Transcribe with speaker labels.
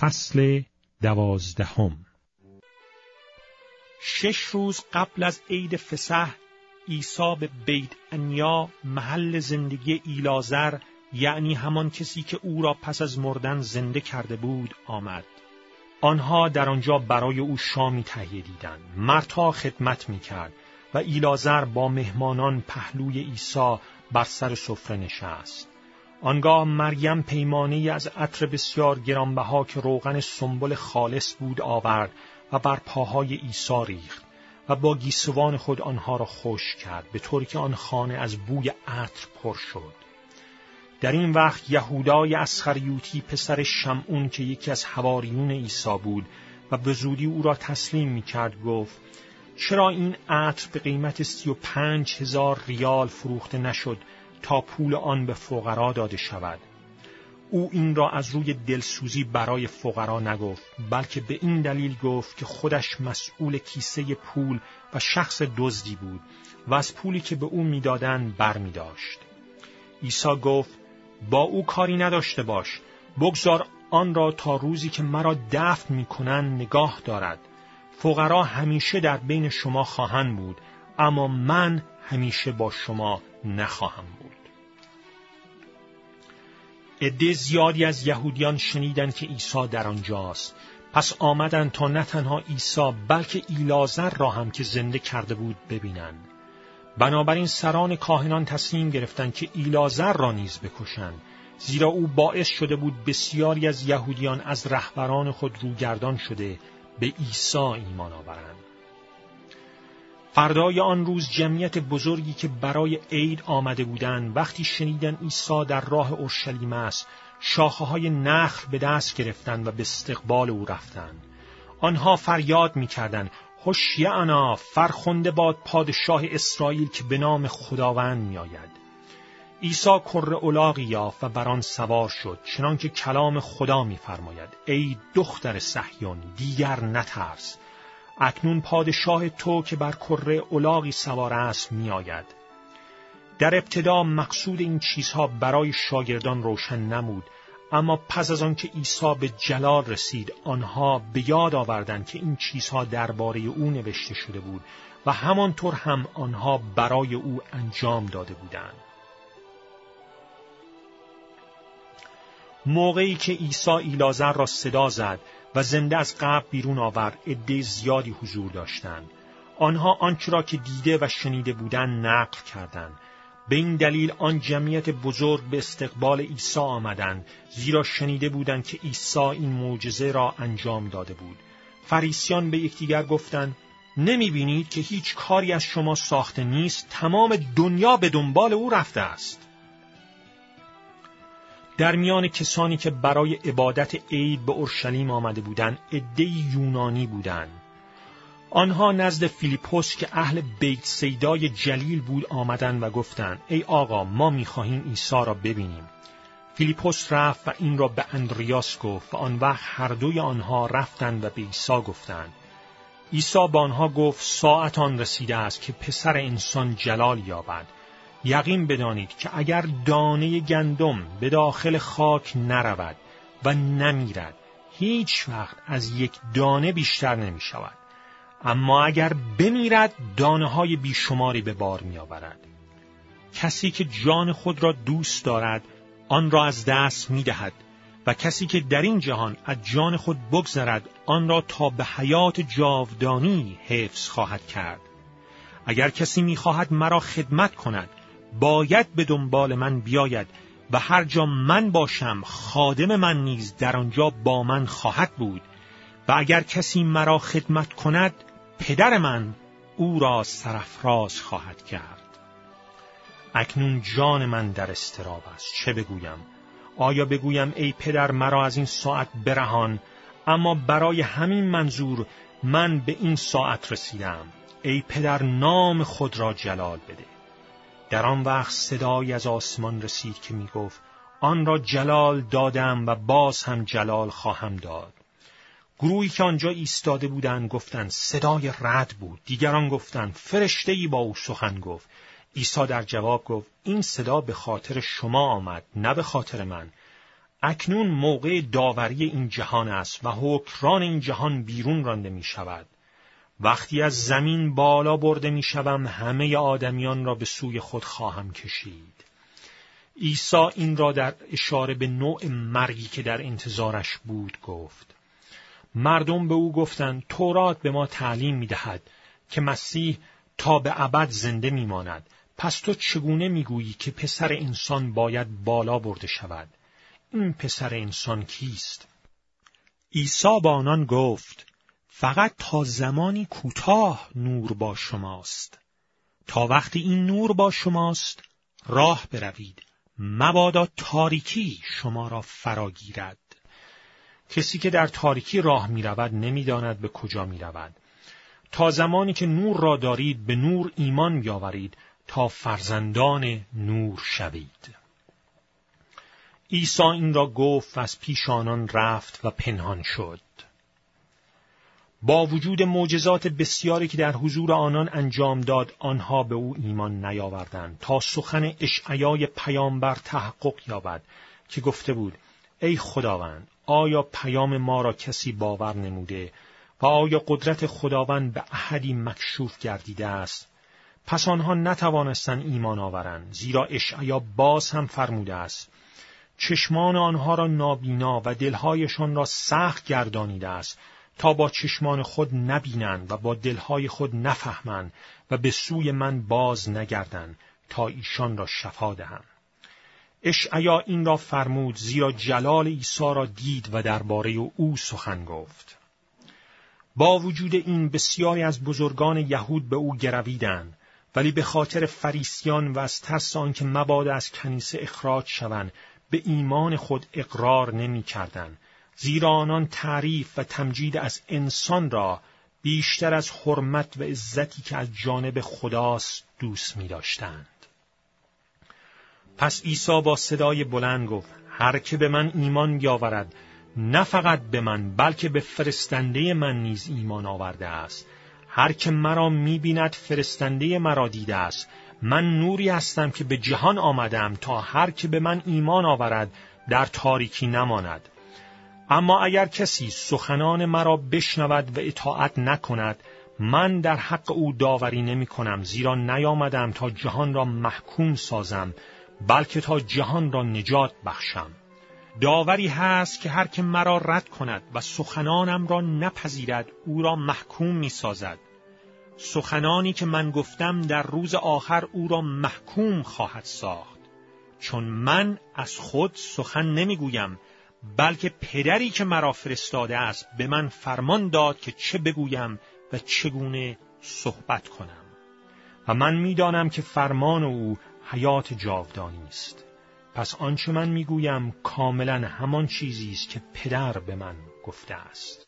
Speaker 1: فصل دوازدهم
Speaker 2: شش روز قبل از عید فسح عیسی به بیت انیا محل زندگی ایلازر یعنی همان کسی که او را پس از مردن زنده کرده بود آمد. آنها در آنجا برای او شامی تهیه دیدند. مرتا خدمت می کرد و ایلازر با مهمانان پهلوی عیسی بر سر سفره نشست. آنگاه مریم پیمانه از عطر بسیار گرانبها که روغن سنبل خالص بود آورد و بر پاهای عیسی ریخت و با گیسوان خود آنها را خوش کرد به طوری که آن خانه از بوی عطر پر شد. در این وقت یهودای اسخریوتی پسر شمعون که یکی از حواریون عیسی بود و به زودی او را تسلیم می کرد گفت چرا این عطر به قیمت سی و پنج هزار ریال فروخته نشد تا پول آن به فقرا داده شود او این را از روی دلسوزی برای فقرا نگفت بلکه به این دلیل گفت که خودش مسئول کیسه پول و شخص دزدی بود و از پولی که به او می‌دادند بر می داشت. عیسی گفت با او کاری نداشته باش بگذار آن را تا روزی که مرا دفن می‌کنند نگاه دارد فقرا همیشه در بین شما خواهند بود اما من همیشه با شما نخواهم بود. عده زیادی از یهودیان شنیدند که عیسی در آنجاست. پس آمدند تا نه تنها عیسی بلکه ایلازر را هم که زنده کرده بود ببینند. بنابراین سران کاهنان تصمیم گرفتند که ایلازر را نیز بکشند. زیرا او باعث شده بود بسیاری از یهودیان از رهبران خود روگردان شده به عیسی ایمان آورند. فردای آن روز جمعیت بزرگی که برای عید آمده بودند وقتی شنیدن عیسی در راه اورشلیم است شاخه های نخل به دست گرفتند و به استقبال او رفتند. آنها فریاد می‌کردند هوشیعنا فرخنده باد پادشاه اسرائیل که به نام خداوند میآید. عیسی کر اولاغی یافت و بر آن سوار شد چنانکه کلام خدا میفرماید ای دختر صهیون دیگر نترس. اکنون پادشاه تو که بر کره اولاغی سوار است میآید. در ابتدا مقصود این چیزها برای شاگردان روشن نمود اما پس از آنکه عیسی به جلال رسید آنها به یاد آوردند که این چیزها درباره او نوشته شده بود و همانطور هم آنها برای او انجام داده بودند. موقعی که عیسی ایلازر را صدا زد و زنده از قبر بیرون آورد عده زیادی حضور داشتند. آنها آنچه را که دیده و شنیده بودند نقل کردند. به این دلیل آن جمعیت بزرگ به استقبال عیسی آمدند زیرا شنیده بودند که عیسی این معجزه را انجام داده بود. فریسیان به یکدیگر گفتند نمی بینید که هیچ کاری از شما ساخته نیست تمام دنیا به دنبال او رفته است. در میان کسانی که برای عبادت عید به اورشلیم آمده بودند عده یونانی بودند. آنها نزد فیلیپوس که اهل بیت سیدای جلیل بود آمدند و گفتند ای آقا ما می‌خواهیم عیسی را ببینیم. فیلیپوس رفت و این را به اندریاس گفت و آن وقت هر دوی آنها رفتند و به عیسی گفتند. عیسی با آنها گفت ساعت آن رسیده است که پسر انسان جلال یابد. یقین بدانید که اگر دانه گندم به داخل خاک نرود و نمیرد هیچ وقت از یک دانه بیشتر نمی شود. اما اگر بمیرد دانه های بیشماری به بار می آورد. کسی که جان خود را دوست دارد آن را از دست می دهد و کسی که در این جهان از جان خود بگذرد آن را تا به حیات جاودانی حفظ خواهد کرد. اگر کسی می‌خواهد مرا خدمت کند باید به دنبال من بیاید و هر جا من باشم خادم من نیز در آنجا با من خواهد بود و اگر کسی مرا خدمت کند پدر من او را سرفراز خواهد کرد. اکنون جان من در استراب است. چه بگویم؟ آیا بگویم ای پدر مرا از این ساعت برهان اما برای همین منظور من به این ساعت رسیدم. ای پدر نام خود را جلال بده. در آن وقت صدایی از آسمان رسید که می گفت آن را جلال دادم و باز هم جلال خواهم داد. گروهی که آنجا ایستاده بودند گفتند صدای رد بود. دیگران گفتند فرشته ای با او سخن گفت. عیسی در جواب گفت این صدا به خاطر شما آمد نه به خاطر من. اکنون موقع داوری این جهان است و حکران این جهان بیرون رانده می شود. وقتی از زمین بالا برده می شوم همه آدمیان را به سوی خود خواهم کشید. عیسی این را در اشاره به نوع مرگی که در انتظارش بود گفت. مردم به او گفتند تورات به ما تعلیم می دهد که مسیح تا به ابد زنده می ماند. پس تو چگونه می گویی که پسر انسان باید بالا برده شود؟ این پسر انسان کیست؟ عیسی با آنان گفت فقط تا زمانی کوتاه نور با شماست تا وقتی این نور با شماست راه بروید مبادا تاریکی شما را فراگیرد کسی که در تاریکی راه می رود نمی داند به کجا می رود. تا زمانی که نور را دارید به نور ایمان بیاورید تا فرزندان نور شوید. عیسی این را گفت از پیش آنان رفت و پنهان شد. با وجود معجزات بسیاری که در حضور آنان انجام داد آنها به او ایمان نیاوردند تا سخن اشعیای پیامبر تحقق یابد که گفته بود ای خداوند آیا پیام ما را کسی باور نموده و آیا قدرت خداوند به احدی مکشوف گردیده است؟ پس آنها نتوانستند ایمان آورند زیرا اشعیا باز هم فرموده است چشمان آنها را نابینا و دلهایشان را سخت گردانیده است تا با چشمان خود نبینند و با دلهای خود نفهمند و به سوی من باز نگردند تا ایشان را شفا دهم. اشعیا این را فرمود زیرا جلال عیسی را دید و درباره او سخن گفت. با وجود این بسیاری از بزرگان یهود به او گرویدند ولی به خاطر فریسیان و از ترس آنکه مبادا از کنیسه اخراج شوند به ایمان خود اقرار نمی. زیرا آنان تعریف و تمجید از انسان را بیشتر از حرمت و عزتی که از جانب خداست دوست می داشتند. پس عیسی با صدای بلند گفت هر که به من ایمان بیاورد نه فقط به من بلکه به فرستنده من نیز ایمان آورده است. هر که مرا می‌بیند فرستنده مرا دیده است. من نوری هستم که به جهان آمدم تا هر که به من ایمان آورد در تاریکی نماند. اما اگر کسی سخنان مرا بشنود و اطاعت نکند من در حق او داوری نمی کنم زیرا نیامدم تا جهان را محکوم سازم بلکه تا جهان را نجات بخشم. داوری هست که هر که مرا رد کند و سخنانم را نپذیرد او را محکوم می سازد سخنانی که من گفتم در روز آخر او را محکوم خواهد ساخت. چون من از خود سخن نمی‌گویم بلکه پدری که مرا فرستاده است به من فرمان داد که چه بگویم و چگونه صحبت کنم. و من می‌دانم که فرمان او حیات جاودانی است پس آنچه من می‌گویم کاملا همان چیزی است که پدر به من گفته است.